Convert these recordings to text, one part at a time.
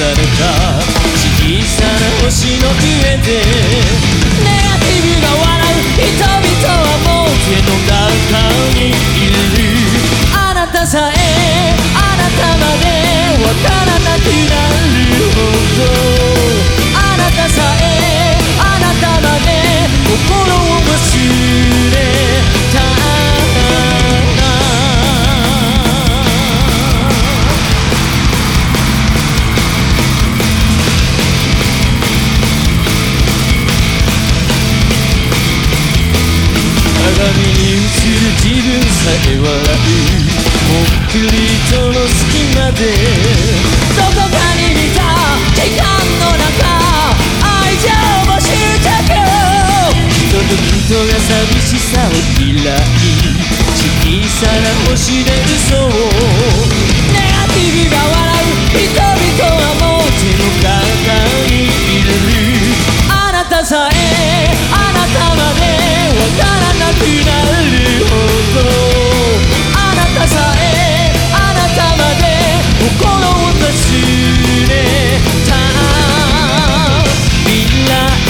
された。小さな星の上で。自分さえ笑うコンクリートの隙間でどこかに見た時間の中愛情募集着人と人が寂しさを嫌い小さな星で嘘を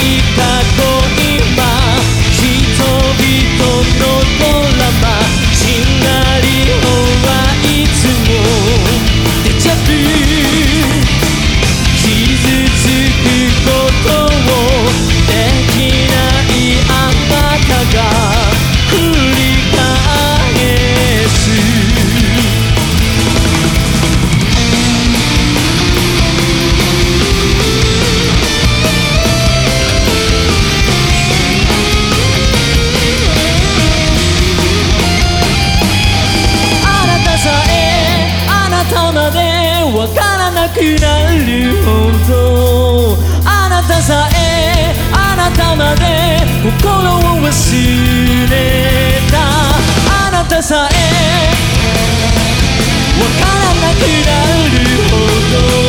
未来過去 までわからなくなるほど。あなたさえあなたまで心を忘れた。あなたさえわからなくなるほど。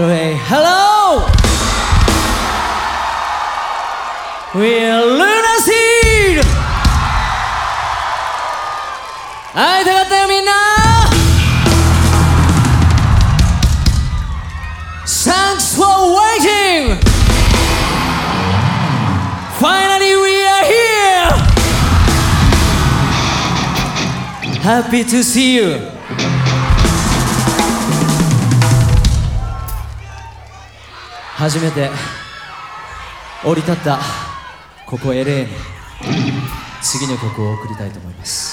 Anyway, hello! We're Luna Seed! 会いたかったよみんな Thanks for waiting! Finally we are here! Happy to see you! 初めて降り立ったここ LA に次の曲を送りたいと思います。